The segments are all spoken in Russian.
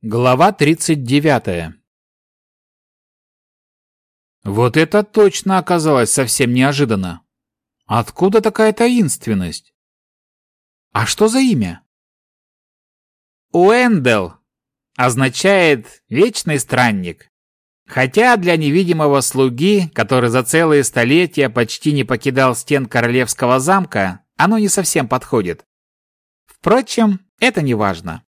Глава 39 Вот это точно оказалось совсем неожиданно. Откуда такая таинственность? А что за имя? Уэндел означает «вечный странник». Хотя для невидимого слуги, который за целые столетия почти не покидал стен королевского замка, оно не совсем подходит. Впрочем, это не важно.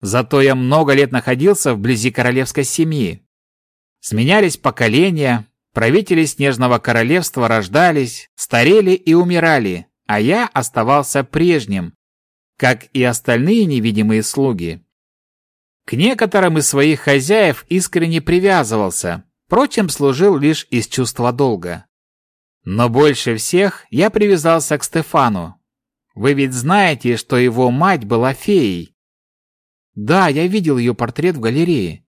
Зато я много лет находился вблизи королевской семьи. Сменялись поколения, правители Снежного Королевства рождались, старели и умирали, а я оставался прежним, как и остальные невидимые слуги. К некоторым из своих хозяев искренне привязывался, впрочем, служил лишь из чувства долга. Но больше всех я привязался к Стефану. Вы ведь знаете, что его мать была феей, да, я видел ее портрет в галерее.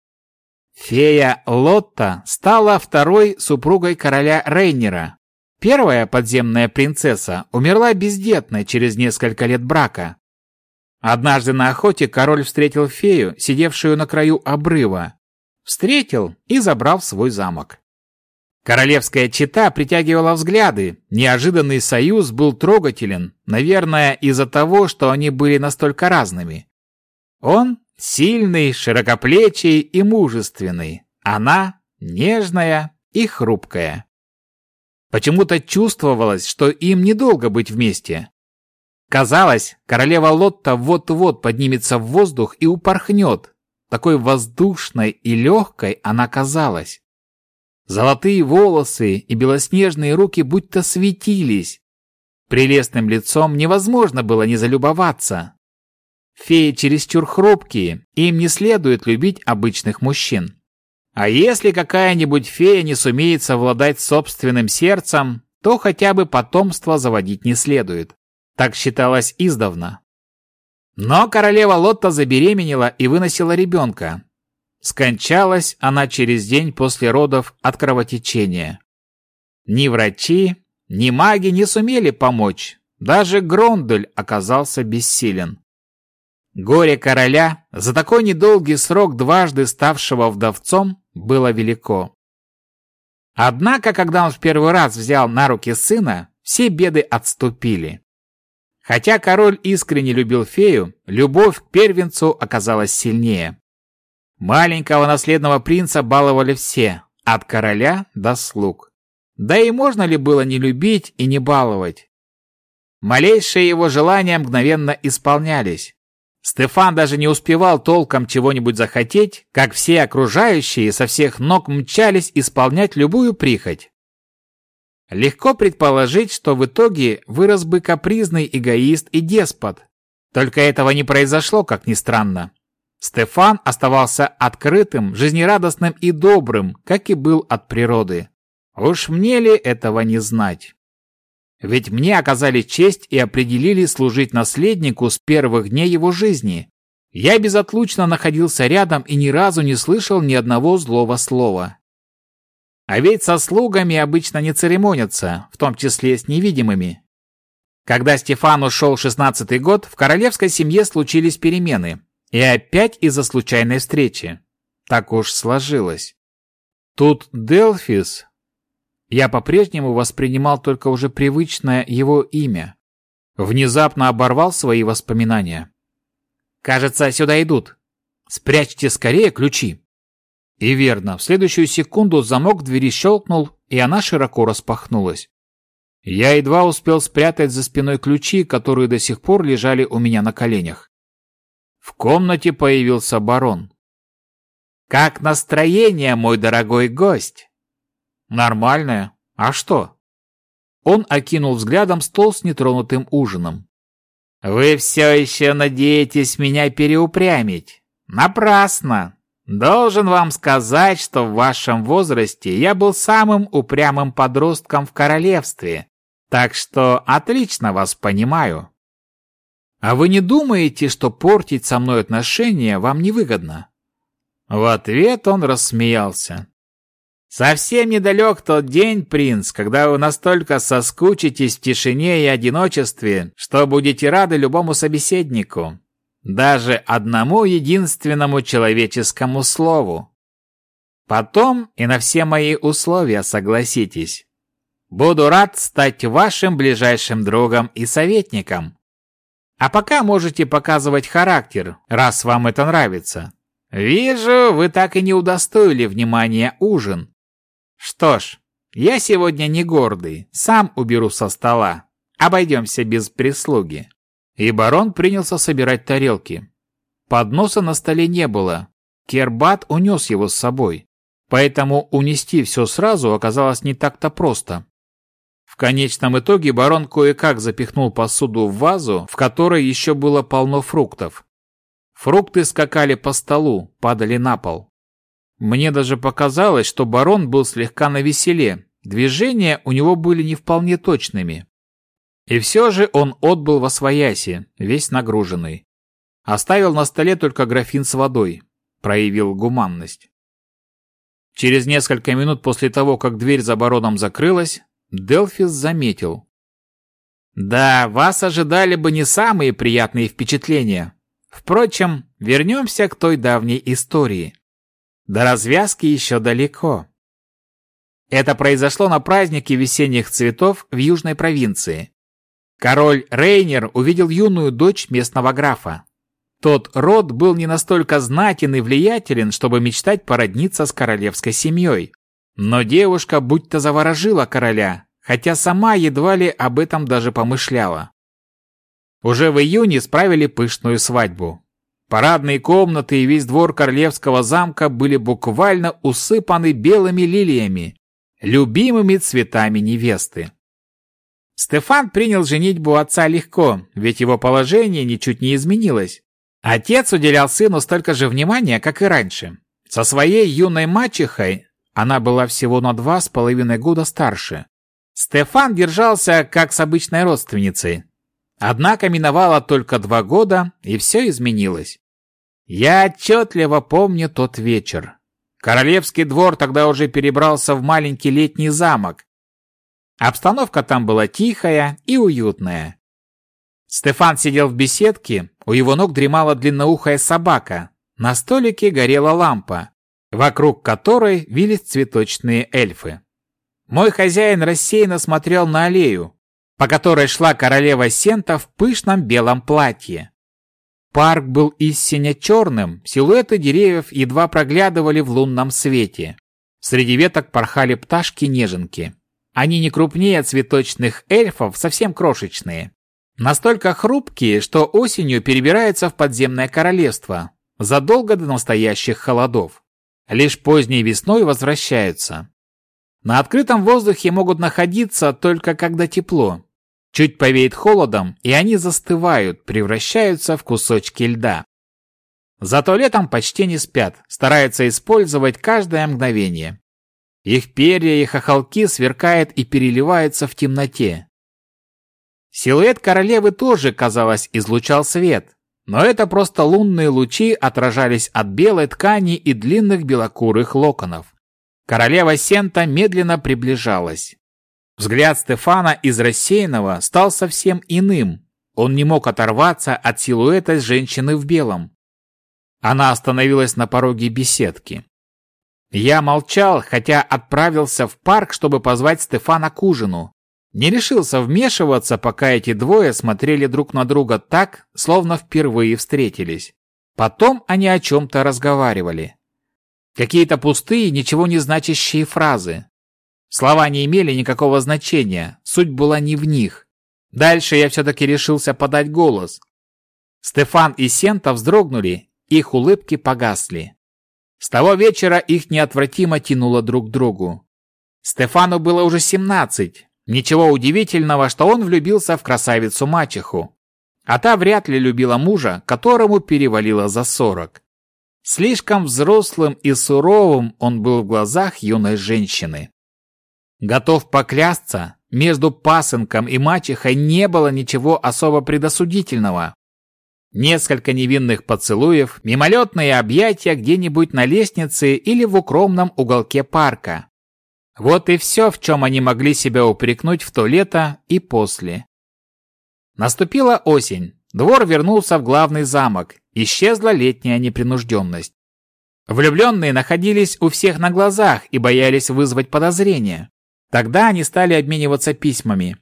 Фея Лотта стала второй супругой короля Рейнера. Первая подземная принцесса умерла бездетной через несколько лет брака. Однажды на охоте король встретил фею, сидевшую на краю обрыва. Встретил и забрал свой замок. Королевская чета притягивала взгляды. Неожиданный союз был трогателен, наверное, из-за того, что они были настолько разными. Он сильный, широкоплечий и мужественный. Она нежная и хрупкая. Почему-то чувствовалось, что им недолго быть вместе. Казалось, королева Лотта вот-вот поднимется в воздух и упорхнет. Такой воздушной и легкой она казалась. Золотые волосы и белоснежные руки будто светились. Прелестным лицом невозможно было не залюбоваться. Феи чересчур хрупкие, им не следует любить обычных мужчин. А если какая-нибудь фея не сумеет совладать собственным сердцем, то хотя бы потомство заводить не следует. Так считалось издавна. Но королева Лотта забеременела и выносила ребенка. Скончалась она через день после родов от кровотечения. Ни врачи, ни маги не сумели помочь. Даже Грондель оказался бессилен. Горе короля, за такой недолгий срок дважды ставшего вдовцом, было велико. Однако, когда он в первый раз взял на руки сына, все беды отступили. Хотя король искренне любил фею, любовь к первенцу оказалась сильнее. Маленького наследного принца баловали все, от короля до слуг. Да и можно ли было не любить и не баловать? Малейшие его желания мгновенно исполнялись. Стефан даже не успевал толком чего-нибудь захотеть, как все окружающие со всех ног мчались исполнять любую прихоть. Легко предположить, что в итоге вырос бы капризный эгоист и деспот. Только этого не произошло, как ни странно. Стефан оставался открытым, жизнерадостным и добрым, как и был от природы. Уж мне ли этого не знать? Ведь мне оказали честь и определили служить наследнику с первых дней его жизни. Я безотлучно находился рядом и ни разу не слышал ни одного злого слова. А ведь со слугами обычно не церемонятся, в том числе с невидимыми. Когда Стефан ушел шестнадцатый год, в королевской семье случились перемены. И опять из-за случайной встречи. Так уж сложилось. Тут Делфис, я по-прежнему воспринимал только уже привычное его имя. Внезапно оборвал свои воспоминания. «Кажется, сюда идут. Спрячьте скорее ключи». И верно, в следующую секунду замок двери щелкнул, и она широко распахнулась. Я едва успел спрятать за спиной ключи, которые до сих пор лежали у меня на коленях. В комнате появился барон. «Как настроение, мой дорогой гость?» Нормальная. А что? Он окинул взглядом стол с нетронутым ужином. Вы все еще надеетесь меня переупрямить? Напрасно. Должен вам сказать, что в вашем возрасте я был самым упрямым подростком в королевстве, так что отлично вас понимаю. А вы не думаете, что портить со мной отношения вам невыгодно? В ответ он рассмеялся. Совсем недалек тот день, принц, когда вы настолько соскучитесь в тишине и одиночестве, что будете рады любому собеседнику. даже одному единственному человеческому слову. Потом и на все мои условия согласитесь. Буду рад стать вашим ближайшим другом и советником. А пока можете показывать характер, раз вам это нравится. Вижу, вы так и не удостоили внимания ужин. Что ж, я сегодня не гордый, сам уберу со стола. Обойдемся без прислуги. И барон принялся собирать тарелки. Подноса на столе не было. Кербат унес его с собой. Поэтому унести все сразу оказалось не так-то просто. В конечном итоге барон кое-как запихнул посуду в вазу, в которой еще было полно фруктов. Фрукты скакали по столу, падали на пол. Мне даже показалось, что барон был слегка навеселе. Движения у него были не вполне точными. И все же он отбыл во свояси, весь нагруженный. Оставил на столе только графин с водой. Проявил гуманность. Через несколько минут после того, как дверь за бароном закрылась, Делфис заметил. «Да, вас ожидали бы не самые приятные впечатления. Впрочем, вернемся к той давней истории. До развязки еще далеко». Это произошло на празднике весенних цветов в южной провинции. Король Рейнер увидел юную дочь местного графа. Тот род был не настолько знатен и влиятелен, чтобы мечтать породниться с королевской семьей. Но девушка будто заворожила короля, хотя сама едва ли об этом даже помышляла. Уже в июне справили пышную свадьбу. Парадные комнаты и весь двор королевского замка были буквально усыпаны белыми лилиями, любимыми цветами невесты. Стефан принял женитьбу отца легко, ведь его положение ничуть не изменилось. Отец уделял сыну столько же внимания, как и раньше. Со своей юной мачехой она была всего на два с половиной года старше. Стефан держался как с обычной родственницей. Однако миновало только два года, и все изменилось. Я отчетливо помню тот вечер. Королевский двор тогда уже перебрался в маленький летний замок. Обстановка там была тихая и уютная. Стефан сидел в беседке, у его ног дремала длинноухая собака. На столике горела лампа вокруг которой вились цветочные эльфы. Мой хозяин рассеянно смотрел на аллею, по которой шла королева Сента в пышном белом платье. Парк был истинно черным, силуэты деревьев едва проглядывали в лунном свете. Среди веток порхали пташки-неженки. Они не крупнее цветочных эльфов, совсем крошечные. Настолько хрупкие, что осенью перебираются в подземное королевство, задолго до настоящих холодов лишь поздней весной возвращаются. На открытом воздухе могут находиться только когда тепло. Чуть повеет холодом, и они застывают, превращаются в кусочки льда. Зато летом почти не спят, стараются использовать каждое мгновение. Их перья и хохолки сверкают и переливаются в темноте. Силуэт королевы тоже, казалось, излучал свет, но это просто лунные лучи отражались от белой ткани и длинных белокурых локонов. Королева Сента медленно приближалась. Взгляд Стефана из рассеянного стал совсем иным. Он не мог оторваться от силуэта женщины в белом. Она остановилась на пороге беседки. Я молчал, хотя отправился в парк, чтобы позвать Стефана к ужину. Не решился вмешиваться, пока эти двое смотрели друг на друга так, словно впервые встретились. Потом они о чем-то разговаривали. Какие-то пустые, ничего не значащие фразы. Слова не имели никакого значения, суть была не в них. Дальше я все-таки решился подать голос. Стефан и Сента вздрогнули, их улыбки погасли. С того вечера их неотвратимо тянуло друг к другу. Стефану было уже семнадцать, Ничего удивительного, что он влюбился в красавицу-мачеху. А та вряд ли любила мужа, которому перевалило за сорок. Слишком взрослым и суровым он был в глазах юной женщины. Готов поклясться, между пасынком и мачехой не было ничего особо предосудительного. Несколько невинных поцелуев, мимолетные объятия где-нибудь на лестнице или в укромном уголке парка. Вот и все, в чем они могли себя упрекнуть в то лето и после. Наступила осень, двор вернулся в главный замок, исчезла летняя непринужденность. Влюбленные находились у всех на глазах и боялись вызвать подозрения. Тогда они стали обмениваться письмами.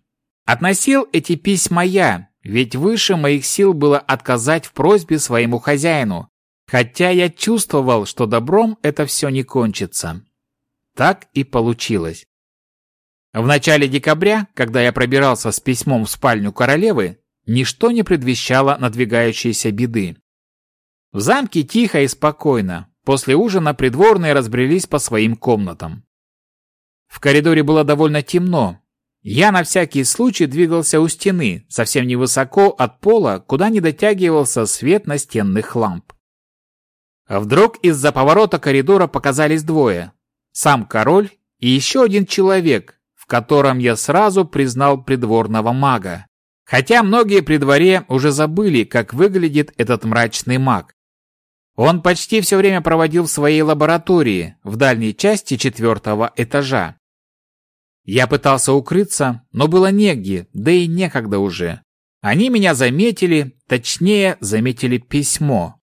Относил эти письма я, ведь выше моих сил было отказать в просьбе своему хозяину, хотя я чувствовал, что добром это все не кончится. Так и получилось. В начале декабря, когда я пробирался с письмом в спальню королевы, ничто не предвещало надвигающейся беды. В замке тихо и спокойно, После ужина придворные разбрелись по своим комнатам. В коридоре было довольно темно. Я на всякий случай двигался у стены, совсем невысоко от пола, куда не дотягивался свет настенных ламп. А вдруг из-за поворота коридора показались двое. Сам король и еще один человек, в котором я сразу признал придворного мага. Хотя многие при дворе уже забыли, как выглядит этот мрачный маг. Он почти все время проводил в своей лаборатории в дальней части четвертого этажа. Я пытался укрыться, но было негде, да и некогда уже. Они меня заметили, точнее, заметили письмо.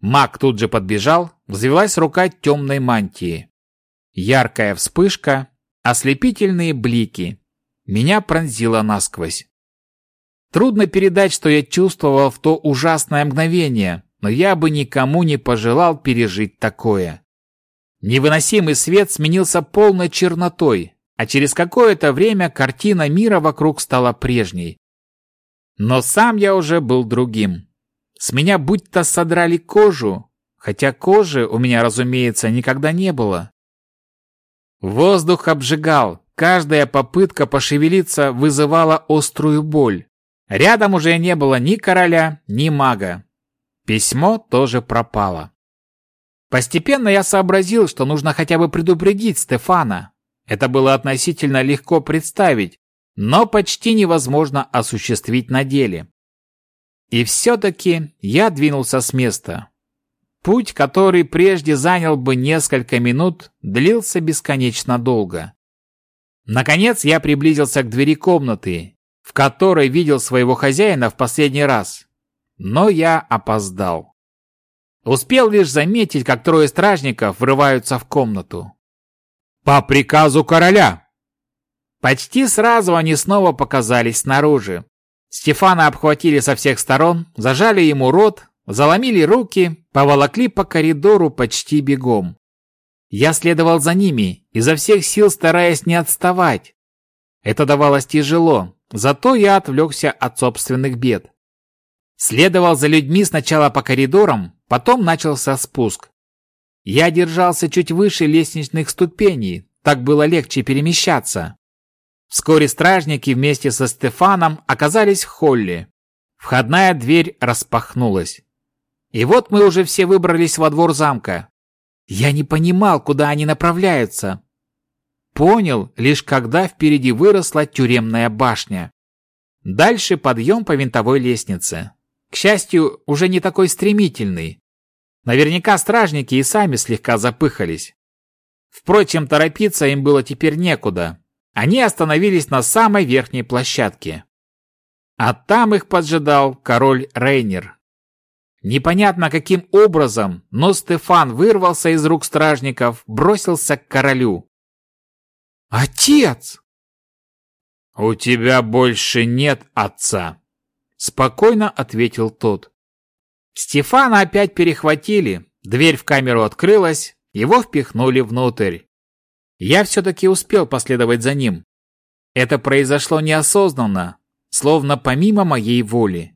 Маг тут же подбежал, взвелась рука темной мантии. Яркая вспышка, ослепительные блики. Меня пронзило насквозь. Трудно передать, что я чувствовал в то ужасное мгновение, но я бы никому не пожелал пережить такое. Невыносимый свет сменился полной чернотой, а через какое-то время картина мира вокруг стала прежней. Но сам я уже был другим. С меня будто содрали кожу, хотя кожи у меня, разумеется, никогда не было. Воздух обжигал, каждая попытка пошевелиться вызывала острую боль. Рядом уже не было ни короля, ни мага. Письмо тоже пропало. Постепенно я сообразил, что нужно хотя бы предупредить Стефана. Это было относительно легко представить, но почти невозможно осуществить на деле. И все-таки я двинулся с места. Путь, который прежде занял бы несколько минут, длился бесконечно долго. Наконец я приблизился к двери комнаты, в которой видел своего хозяина в последний раз. Но я опоздал. Успел лишь заметить, как трое стражников врываются в комнату. «По приказу короля!» Почти сразу они снова показались снаружи. Стефана обхватили со всех сторон, зажали ему рот, заломили руки, поволокли по коридору почти бегом. Я следовал за ними, изо всех сил стараясь не отставать. Это давалось тяжело, зато я отвлекся от собственных бед. Следовал за людьми сначала по коридорам, потом начался спуск. Я держался чуть выше лестничных ступеней, так было легче перемещаться. Вскоре стражники вместе со Стефаном оказались в холле. Входная дверь распахнулась. И вот мы уже все выбрались во двор замка. Я не понимал, куда они направляются. Понял, лишь когда впереди выросла тюремная башня. Дальше подъем по винтовой лестнице. К счастью, уже не такой стремительный. Наверняка стражники и сами слегка запыхались. Впрочем, торопиться им было теперь некуда. Они остановились на самой верхней площадке. А там их поджидал король Рейнер. Непонятно каким образом, но Стефан вырвался из рук стражников, бросился к королю. «Отец!» «У тебя больше нет отца!» Спокойно ответил тот. Стефана опять перехватили, дверь в камеру открылась, его впихнули внутрь. Я все-таки успел последовать за ним. Это произошло неосознанно, словно помимо моей воли.